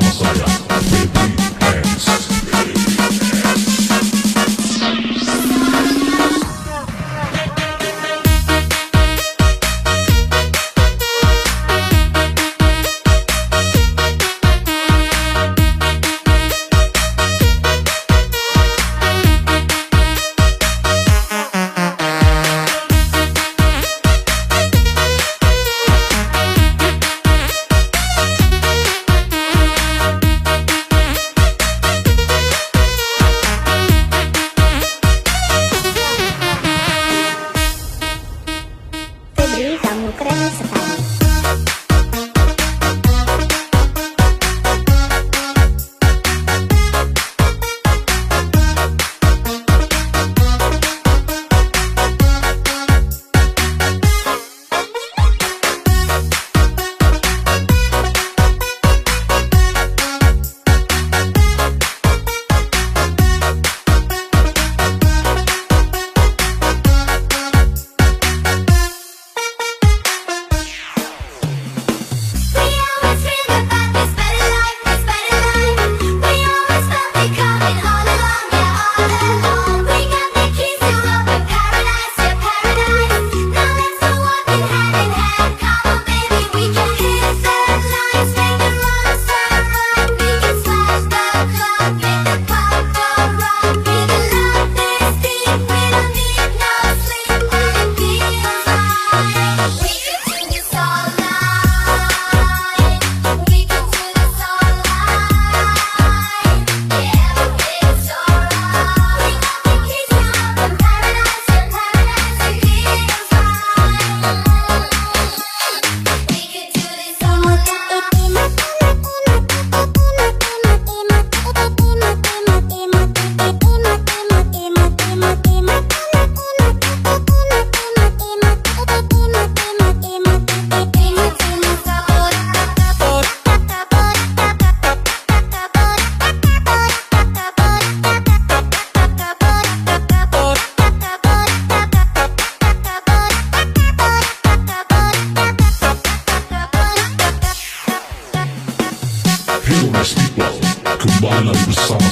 bersama saya Ana do Sol.